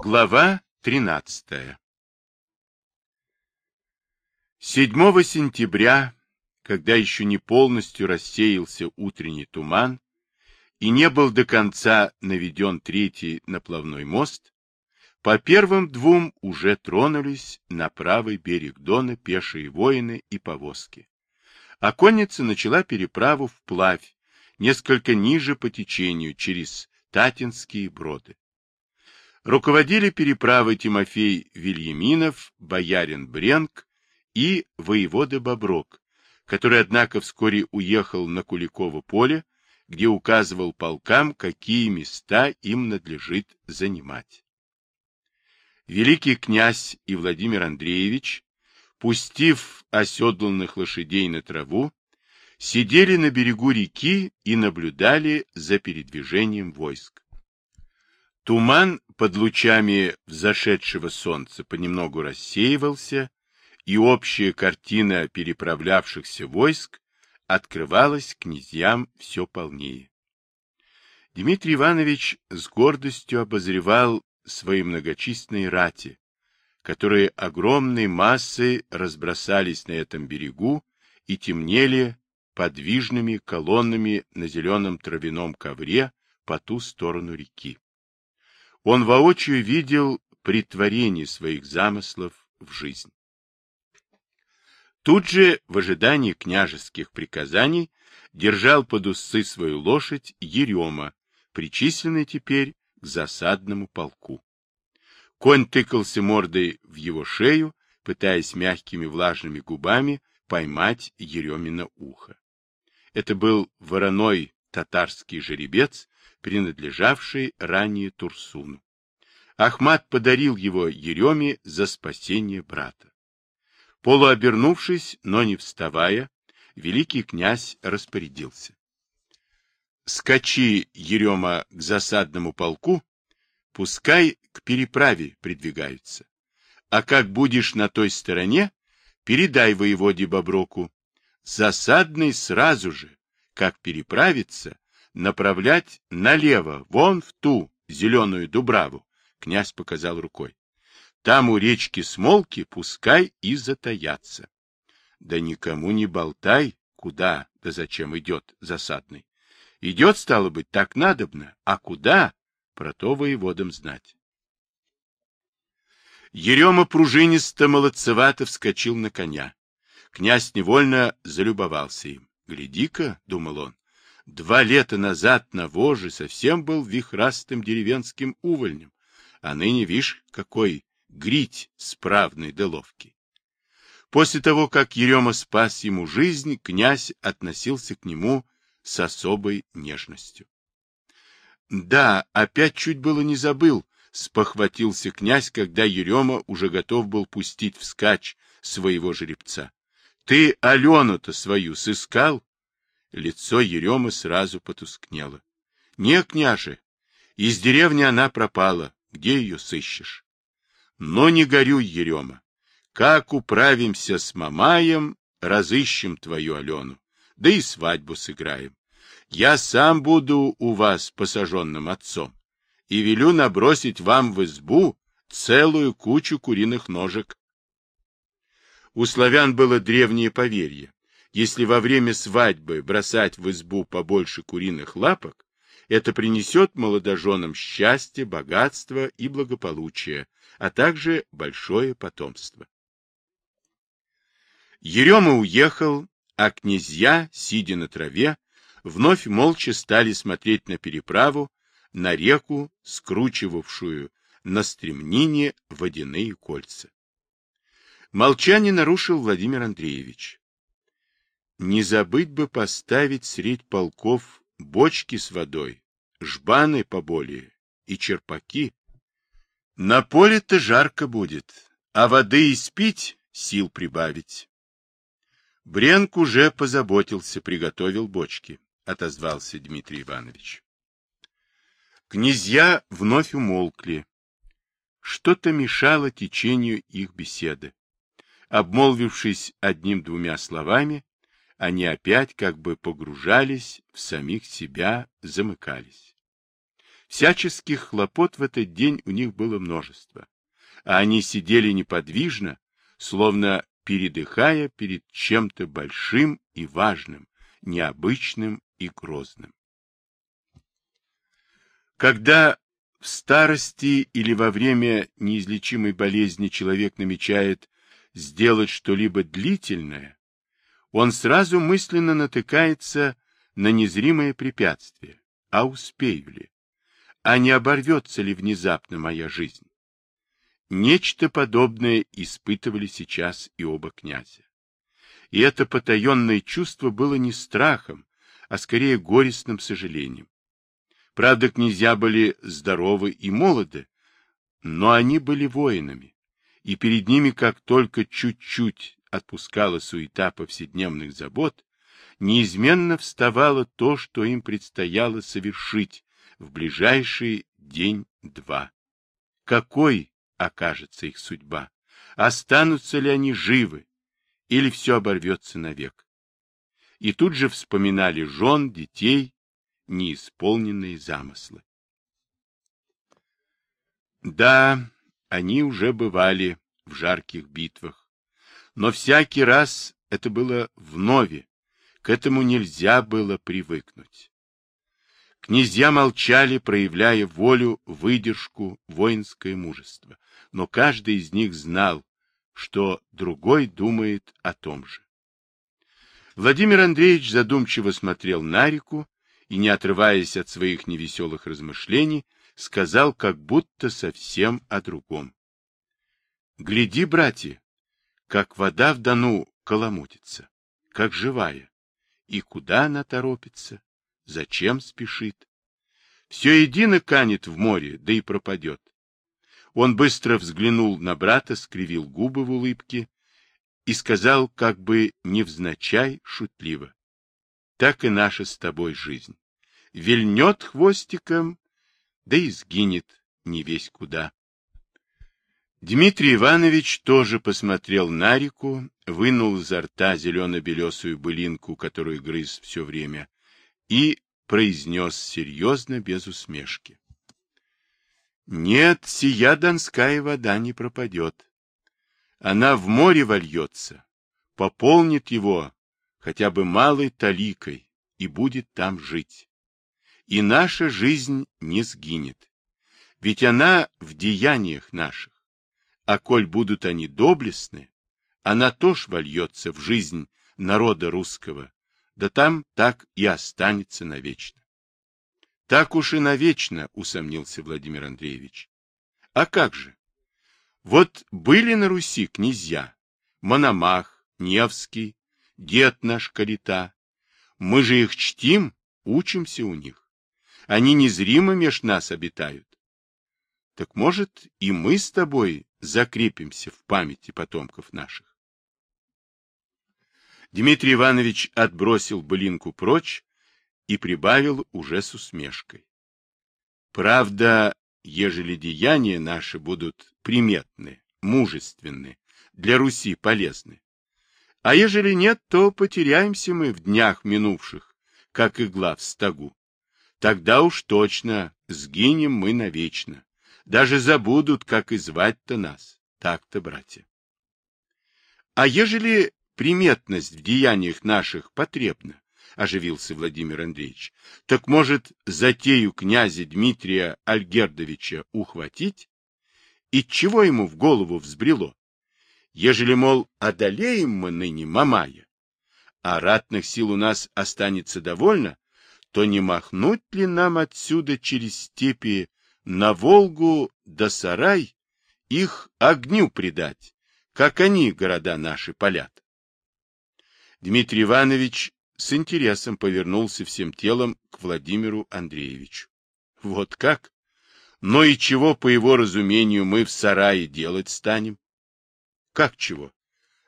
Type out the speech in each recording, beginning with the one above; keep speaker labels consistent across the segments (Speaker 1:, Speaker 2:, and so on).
Speaker 1: Глава 13 7 сентября, когда еще не полностью рассеялся утренний туман и не был до конца наведен третий наплавной мост, по первым двум уже тронулись на правый берег Дона пешие воины и повозки. А конница начала переправу вплавь, несколько ниже по течению, через Татинские броды. Руководили переправой Тимофей Вильяминов, боярин Бренк и воевода Боброк, который, однако, вскоре уехал на Куликово поле, где указывал полкам, какие места им надлежит занимать. Великий князь и Владимир Андреевич, пустив оседланных лошадей на траву, сидели на берегу реки и наблюдали за передвижением войск. Туман под лучами взошедшего солнца понемногу рассеивался, и общая картина переправлявшихся войск открывалась князьям все полнее. Дмитрий Иванович с гордостью обозревал свои многочисленные рати, которые огромной массой разбросались на этом берегу и темнели подвижными колоннами на зеленом травяном ковре по ту сторону реки. Он воочию видел притворение своих замыслов в жизнь. Тут же, в ожидании княжеских приказаний, держал под усы свою лошадь Ерема, причисленный теперь к засадному полку. Конь тыкался мордой в его шею, пытаясь мягкими влажными губами поймать Еремина ухо. Это был вороной татарский жеребец, принадлежавший ранее Турсуну. Ахмат подарил его Ереме за спасение брата. Полуобернувшись, но не вставая, великий князь распорядился. Скачи, Ерема, к засадному полку, пускай к переправе придвигаются. А как будешь на той стороне, передай воеводе Боброку. Засадный сразу же, как переправиться, направлять налево, вон в ту зеленую дубраву, князь показал рукой. Там у речки Смолки пускай и затаятся. Да никому не болтай, куда да зачем идет засадный. Идет, стало быть, так надобно, а куда, про то воеводам знать. Ерема пружинисто молодцевато вскочил на коня. Князь невольно залюбовался им. Гляди-ка, — думал он, — два лета назад на воже совсем был вихрастым деревенским увольнем, а ныне, вишь, какой грить справный да ловкий. После того, как Ерема спас ему жизнь, князь относился к нему с особой нежностью. Да, опять чуть было не забыл, спохватился князь, когда Ерема уже готов был пустить вскачь своего жеребца. Ты Алену-то свою сыскал? Лицо Еремы сразу потускнело. Не, княже, из деревни она пропала. Где ее сыщешь? Но не горюй, Ерема. Как управимся с Мамаем, разыщем твою Алену, да и свадьбу сыграем. Я сам буду у вас посаженным отцом и велю набросить вам в избу целую кучу куриных ножек. У славян было древнее поверье. Если во время свадьбы бросать в избу побольше куриных лапок, это принесет молодоженам счастье, богатство и благополучие, а также большое потомство. Ерема уехал, а князья, сидя на траве, вновь молча стали смотреть на переправу, на реку, скручивавшую на стремнине водяные кольца. Молчание нарушил Владимир Андреевич. Не забыть бы поставить средь полков бочки с водой, жбаны поболее и черпаки. На поле-то жарко будет, а воды испить сил прибавить. Бренк уже позаботился, приготовил бочки, отозвался Дмитрий Иванович. Князья вновь умолкли. Что-то мешало течению их беседы. Обмолвившись одним-двумя словами, они опять как бы погружались в самих себя, замыкались. Всяческих хлопот в этот день у них было множество, а они сидели неподвижно, словно передыхая перед чем-то большим и важным, необычным и грозным. Когда в старости или во время неизлечимой болезни человек намечает сделать что-либо длительное, он сразу мысленно натыкается на незримое препятствие. А успею ли? А не оборвется ли внезапно моя жизнь? Нечто подобное испытывали сейчас и оба князя. И это потаенное чувство было не страхом, а скорее горестным сожалением. Правда, князья были здоровы и молоды, но они были воинами, и перед ними, как только чуть-чуть отпускала суета повседневных забот, неизменно вставало то, что им предстояло совершить в ближайший день-два. Какой окажется их судьба? Останутся ли они живы? Или все оборвется навек? И тут же вспоминали жен, детей, неисполненные замыслы. Да, они уже бывали в жарких битвах, но всякий раз это было вновь, к этому нельзя было привыкнуть. Князья молчали, проявляя волю, выдержку, воинское мужество, но каждый из них знал, что другой думает о том же. Владимир Андреевич задумчиво смотрел на реку и, не отрываясь от своих невеселых размышлений, сказал как будто совсем о другом. Гляди, братья, как вода в Дону коломутится, как живая, и куда она торопится, зачем спешит. Все едино канет в море, да и пропадет. Он быстро взглянул на брата, скривил губы в улыбке и сказал, как бы невзначай, шутливо. Так и наша с тобой жизнь. Вильнет хвостиком, да и сгинет не весь куда. Дмитрий Иванович тоже посмотрел на реку, вынул изо рта зелено-белесую былинку, которую грыз все время, и произнес серьезно, без усмешки. Нет, сия донская вода не пропадет. Она в море вольется, пополнит его хотя бы малой таликой и будет там жить. И наша жизнь не сгинет, ведь она в деяниях наших. А коль будут они доблестны, она тоже вольется в жизнь народа русского, да там так и останется навечно. Так уж и навечно, усомнился Владимир Андреевич. А как же? Вот были на Руси князья, Мономах, Невский, дед наш Калита. Мы же их чтим, учимся у них. Они незримо меж нас обитают. Так может, и мы с тобой закрепимся в памяти потомков наших. Дмитрий Иванович отбросил былинку прочь и прибавил уже с усмешкой. Правда, ежели деяния наши будут приметны, мужественны, для Руси полезны. А ежели нет, то потеряемся мы в днях минувших, как игла в стогу. Тогда уж точно сгинем мы навечно. Даже забудут, как и звать-то нас. Так-то, братья. А ежели приметность в деяниях наших потребна, оживился Владимир Андреевич, так может затею князя Дмитрия Альгердовича ухватить? И чего ему в голову взбрело? Ежели, мол, одолеем мы ныне Мамая, а ратных сил у нас останется довольно, то не махнуть ли нам отсюда через степи на Волгу да Сарай их огню предать, как они города наши палят. Дмитрий Иванович с интересом повернулся всем телом к Владимиру Андреевичу. Вот как? Но и чего, по его разумению, мы в сарае делать станем? Как чего?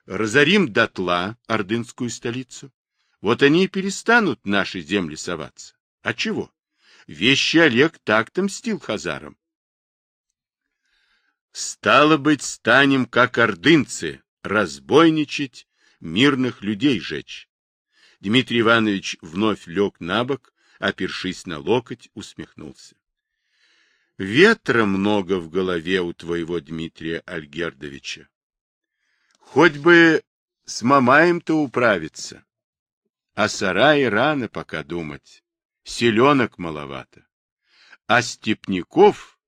Speaker 1: Разорим дотла ордынскую столицу. Вот они и перестанут наши земли соваться. А чего? Вещи Олег так-то мстил хазарам. Стало быть, станем, как ордынцы, разбойничать, мирных людей жечь. Дмитрий Иванович вновь лег на бок, опершись на локоть, усмехнулся. Ветра много в голове у твоего Дмитрия Альгердовича. Хоть бы с Мамаем-то управиться. А сарае рано пока думать. Селенок маловато. А степняков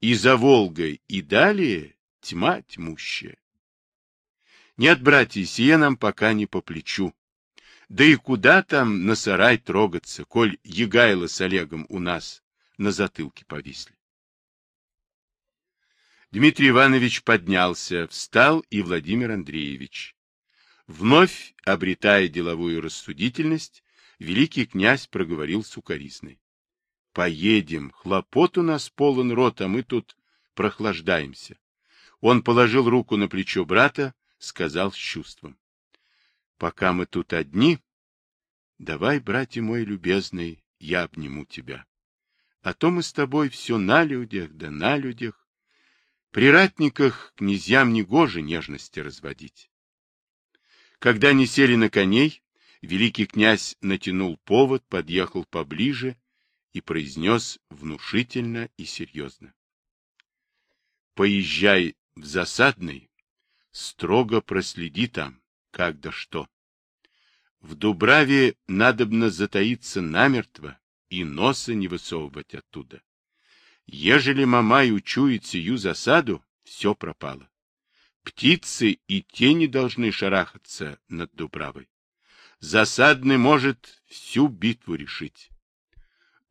Speaker 1: и за Волгой, и далее тьма тьмущая. Нет, братья, сие нам пока не по плечу. Да и куда там на сарай трогаться, коль Егайло с Олегом у нас на затылке повисли. Дмитрий Иванович поднялся, встал и Владимир Андреевич. Вновь, обретая деловую рассудительность, великий князь проговорил сукоризной. — Поедем, хлопот у нас полон рот, а мы тут прохлаждаемся. Он положил руку на плечо брата, сказал с чувством. — Пока мы тут одни, давай, братья мой любезный, я обниму тебя. А то мы с тобой все на людях, да на людях. При ратниках князьям негоже нежности разводить. Когда они сели на коней, великий князь натянул повод, подъехал поближе и произнес внушительно и серьезно. Поезжай в засадный, строго проследи там, как да что. В Дубраве надобно затаиться намертво и носа не высовывать оттуда. Ежели Мамай учует сию засаду, все пропало. Птицы и тени должны шарахаться над Дубравой. Засадный может всю битву решить.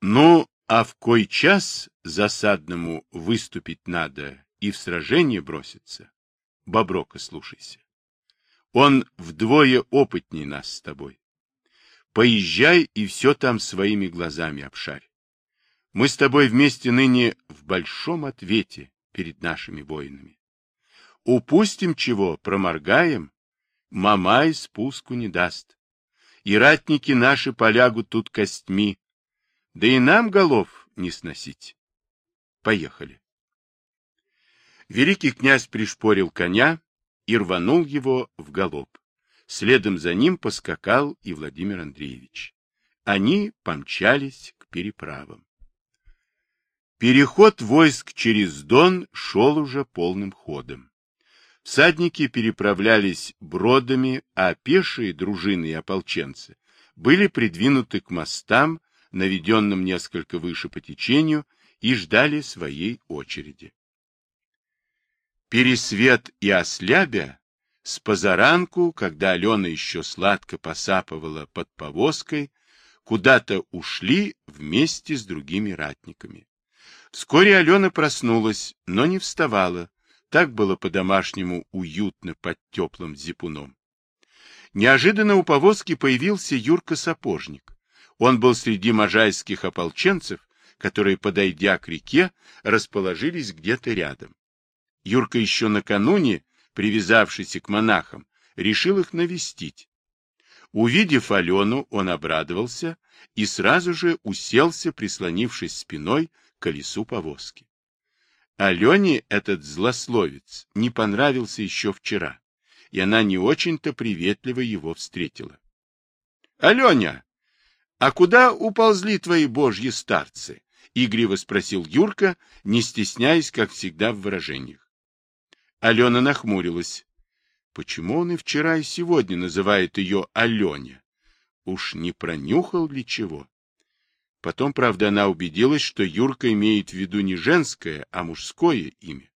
Speaker 1: Ну, а в кой час засадному выступить надо и в сражение броситься? Боброка слушайся. Он вдвое опытней нас с тобой. Поезжай и все там своими глазами обшарь. Мы с тобой вместе ныне в большом ответе перед нашими воинами. Упустим чего, проморгаем, Мамай спуску не даст. И ратники наши полягут тут костьми, да и нам голов не сносить. Поехали. Великий князь пришпорил коня и рванул его в галоп. Следом за ним поскакал и Владимир Андреевич. Они помчались к переправам. Переход войск через Дон шел уже полным ходом. Всадники переправлялись бродами, а пешие дружины и ополченцы были придвинуты к мостам, наведенным несколько выше по течению, и ждали своей очереди. Пересвет и ослябя с позаранку, когда Алена еще сладко посапывала под повозкой, куда-то ушли вместе с другими ратниками. Вскоре Алена проснулась, но не вставала. Так было по-домашнему уютно под теплым зипуном. Неожиданно у повозки появился Юрка-сапожник. Он был среди можайских ополченцев, которые, подойдя к реке, расположились где-то рядом. Юрка еще накануне, привязавшийся к монахам, решил их навестить. Увидев Алену, он обрадовался и сразу же уселся, прислонившись спиной колесу повозки. Алене этот злословец не понравился еще вчера, и она не очень-то приветливо его встретила. — Аленя, а куда уползли твои божьи старцы? — игриво спросил Юрка, не стесняясь, как всегда, в выражениях. Алена нахмурилась. Почему он и вчера, и сегодня называет ее Аленя? Уж не пронюхал ли чего? Потом, правда, она убедилась, что Юрка имеет в виду не женское, а мужское имя.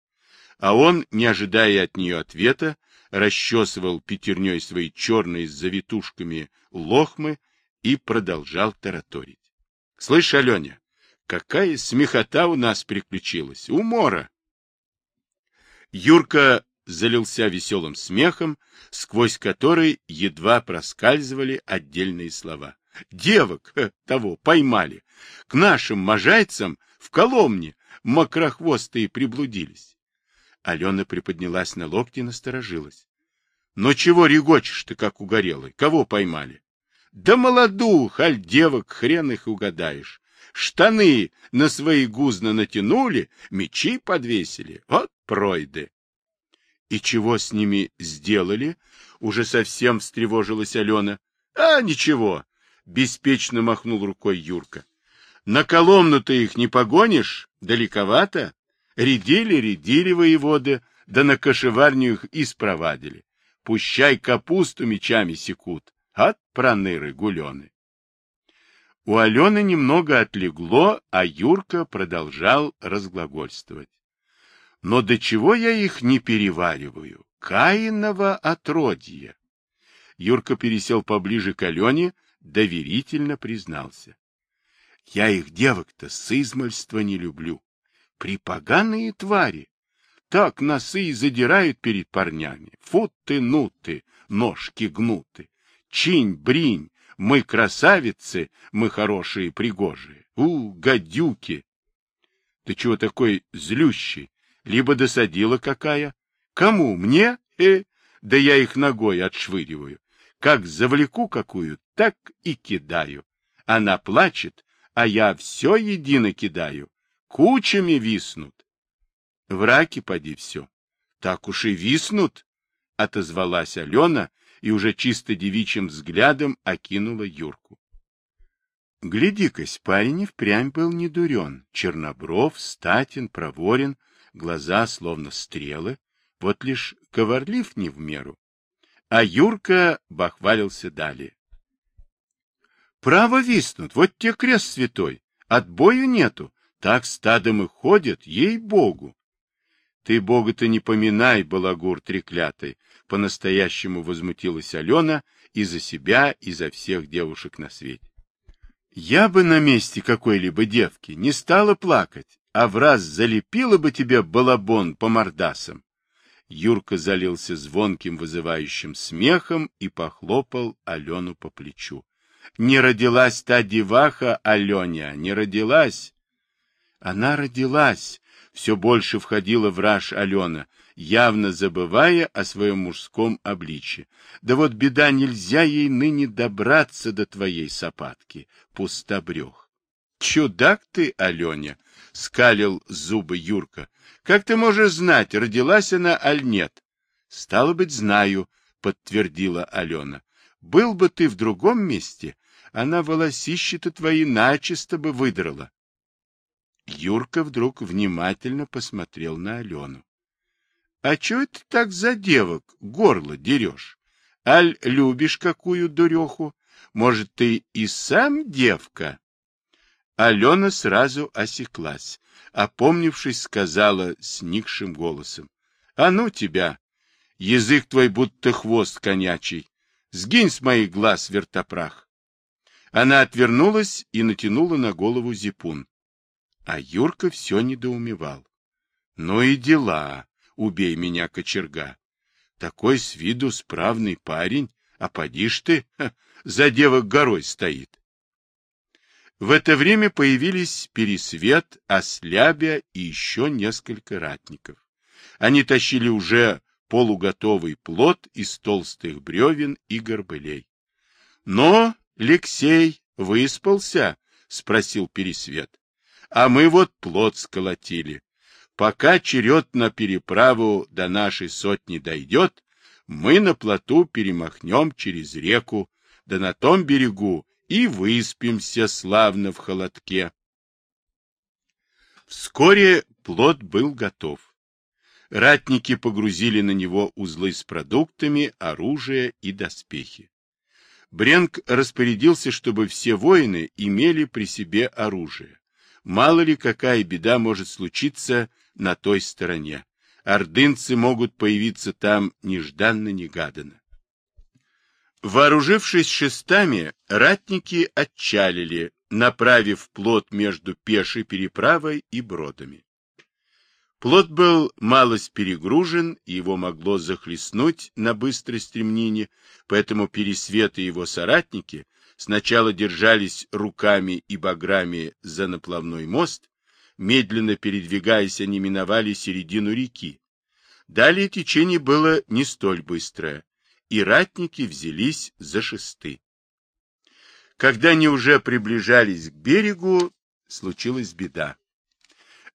Speaker 1: А он, не ожидая от нее ответа, расчесывал пятерней свои черные с завитушками лохмы и продолжал тараторить. — Слышь, Аленя, какая смехота у нас приключилась! Умора! Юрка залился веселым смехом, сквозь который едва проскальзывали отдельные слова. Девок э, того поймали. К нашим можайцам в Коломне мокрохвостые приблудились. Алена приподнялась на локти и насторожилась. — Но чего регочешь ты, как угорелый? Кого поймали? — Да молодух, аль девок, хрен их угадаешь. Штаны на свои гузно натянули, мечи подвесили. Вот пройды. — И чего с ними сделали? Уже совсем встревожилась Алена. — А, ничего, — беспечно махнул рукой Юрка. На Коломну ты их не погонишь? Далековато? Рядили, рядили воеводы, да на кошеварню их и спровадили. Пущай капусту мечами секут, от проныры гулены. У Алены немного отлегло, а Юрка продолжал разглагольствовать. Но до чего я их не перевариваю? Каиново отродье. Юрка пересел поближе к Алене, доверительно признался. Я их девок-то с измальства не люблю. Припоганые твари. Так носы и задирают перед парнями. Фу ты, ну ты, ножки гнуты. Чинь, бринь, мы красавицы, мы хорошие, пригожие. У, гадюки! Ты чего такой злющий? Либо досадила какая? Кому? Мне? Э, да я их ногой отшвыриваю. Как завлеку какую, так и кидаю. Она плачет, а я все едино кидаю. Кучами виснут. В раке поди все. Так уж и виснут, — отозвалась Алена и уже чисто девичьим взглядом окинула Юрку. Гляди-кась, парень впрямь был не дурен. Чернобров, статин, проворен, глаза словно стрелы, вот лишь коварлив не в меру. А Юрка бахвалился далее. Право виснут, вот те крест святой, отбою нету, так стадом и ходят, ей-богу. Ты бога-то не поминай, балагур треклятый, по-настоящему возмутилась Алена и за себя, и за всех девушек на свете. Я бы на месте какой-либо девки не стала плакать, а в раз залепила бы тебе балабон по мордасам. Юрка залился звонким вызывающим смехом и похлопал Алену по плечу. Не родилась та деваха, Аленя, не родилась. Она родилась, все больше входила в раж Алена, явно забывая о своем мужском обличье. Да вот беда, нельзя ей ныне добраться до твоей сапатки, пустобрех. Чудак ты, Аленя, — скалил зубы Юрка. — Как ты можешь знать, родилась она, аль нет? — Стало быть, знаю, — подтвердила Алена. Был бы ты в другом месте, она волосище-то твои начисто бы выдрала. Юрка вдруг внимательно посмотрел на Алену. — А чего ты так за девок горло дерешь? Аль любишь какую дуреху? Может, ты и сам девка? Алена сразу осеклась, опомнившись, сказала сникшим голосом. — А ну тебя! Язык твой будто хвост конячий. Сгинь с моих глаз, вертопрах. Она отвернулась и натянула на голову зипун. А Юрка все недоумевал. Ну и дела, убей меня, кочерга. Такой с виду справный парень, а поди ж ты, ха, за девок горой стоит. В это время появились Пересвет, Ослябя и еще несколько ратников. Они тащили уже полуготовый плод из толстых бревен и горбылей. Но Алексей выспался? — спросил Пересвет. — А мы вот плод сколотили. Пока черед на переправу до нашей сотни дойдет, мы на плоту перемахнем через реку, да на том берегу и выспимся славно в холодке. Вскоре плод был готов. Ратники погрузили на него узлы с продуктами, оружие и доспехи. Бренк распорядился, чтобы все воины имели при себе оружие. Мало ли какая беда может случиться на той стороне. Ордынцы могут появиться там нежданно-негаданно. Вооружившись шестами, ратники отчалили, направив плот между пешей переправой и бродами. Плот был малость перегружен, и его могло захлестнуть на быстрой стремнине, поэтому Пересвет и его соратники сначала держались руками и баграми за наплавной мост, медленно передвигаясь, они миновали середину реки. Далее течение было не столь быстрое, и ратники взялись за шесты. Когда они уже приближались к берегу, случилась беда.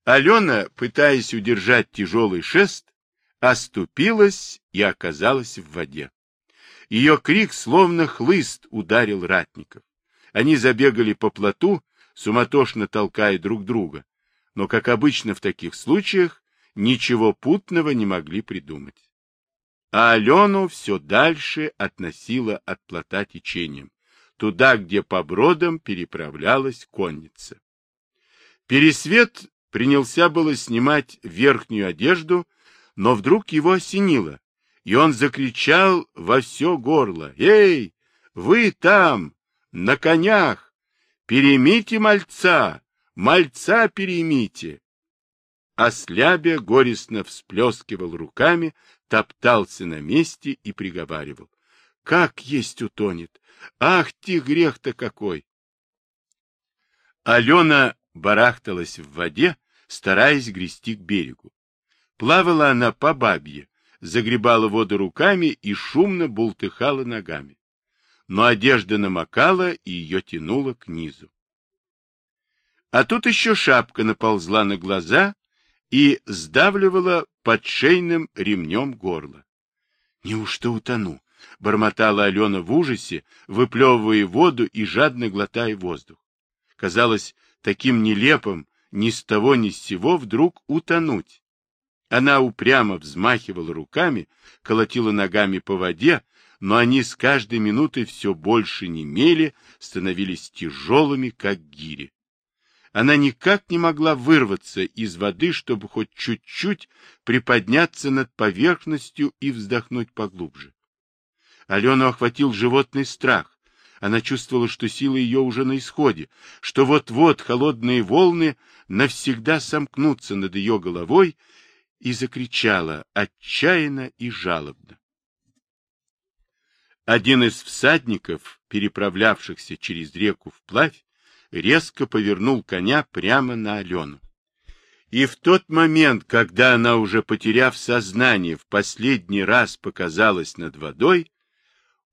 Speaker 1: Алена, пытаясь удержать тяжелый шест, оступилась и оказалась в воде. Ее крик, словно хлыст, ударил ратников. Они забегали по плоту, суматошно толкая друг друга, но, как обычно в таких случаях, ничего путного не могли придумать. А Алену все дальше относило от плота течением, туда, где по бродам переправлялась конница. Пересвет принялся было снимать верхнюю одежду, но вдруг его осенило, и он закричал во все горло. «Эй, вы там, на конях! Перемите мальца! Мальца перемите!» А слябя горестно всплескивал руками, топтался на месте и приговаривал. «Как есть утонет! Ах ты, грех-то какой!» Алена барахталась в воде, стараясь грести к берегу. Плавала она по бабье, загребала воду руками и шумно бултыхала ногами. Но одежда намокала и ее тянуло к низу. А тут еще шапка наползла на глаза и сдавливала под шейным ремнем горло. — Неужто утону? — бормотала Алена в ужасе, выплевывая воду и жадно глотая воздух. Казалось таким нелепым ни с того ни с сего вдруг утонуть. Она упрямо взмахивала руками, колотила ногами по воде, но они с каждой минутой все больше немели, становились тяжелыми, как гири. Она никак не могла вырваться из воды, чтобы хоть чуть-чуть приподняться над поверхностью и вздохнуть поглубже. Алену охватил животный страх. Она чувствовала, что силы ее уже на исходе, что вот-вот холодные волны навсегда сомкнутся над ее головой, и закричала отчаянно и жалобно. Один из всадников, переправлявшихся через реку вплавь, резко повернул коня прямо на Алену. И в тот момент, когда она, уже потеряв сознание, в последний раз показалась над водой,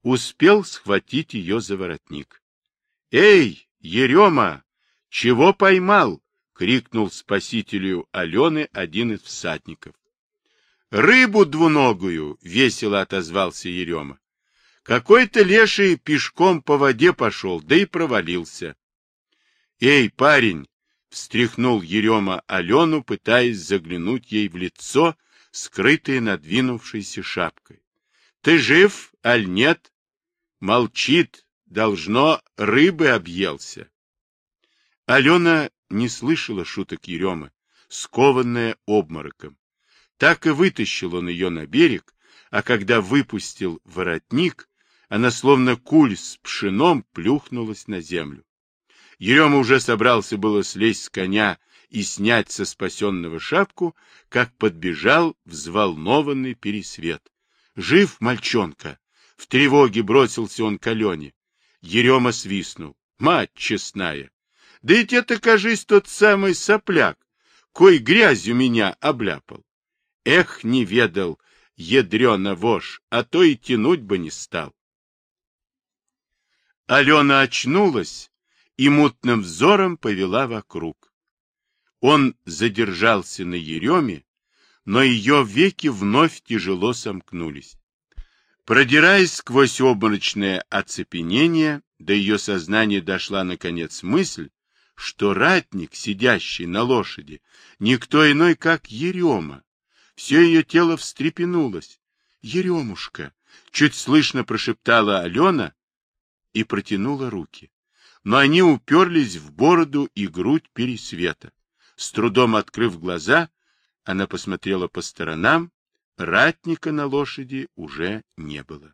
Speaker 1: успел схватить ее за воротник. — Эй, Ерема, чего поймал? — крикнул спасителю Алены один из всадников. — Рыбу двуногую! — весело отозвался Ерема. Какой-то леший пешком по воде пошел, да и провалился. — Эй, парень! — встряхнул Ерема Алену, пытаясь заглянуть ей в лицо, скрытое надвинувшейся шапкой. — Ты жив, аль нет? Молчит, должно, рыбы объелся. Алена не слышала шуток Еремы, скованная обмороком. Так и вытащил он ее на берег, а когда выпустил воротник, она словно куль с пшеном плюхнулась на землю. Ерема уже собрался было слезть с коня и снять со спасенного шапку, как подбежал взволнованный пересвет. — Жив мальчонка! В тревоге бросился он к Алене. Ерема свистнул. Мать честная! Да ведь это, кажись, тот самый сопляк, кой грязью меня обляпал. Эх, не ведал, ядрена вошь, а то и тянуть бы не стал. Алена очнулась и мутным взором повела вокруг. Он задержался на Ереме, но ее веки вновь тяжело сомкнулись. Продираясь сквозь обморочное оцепенение, до ее сознания дошла, наконец, мысль, что ратник, сидящий на лошади, никто иной, как Ерема. Все ее тело встрепенулось. «Еремушка!» — чуть слышно прошептала Алена и протянула руки. Но они уперлись в бороду и грудь пересвета. С трудом открыв глаза, она посмотрела по сторонам Ратника на лошади уже не было.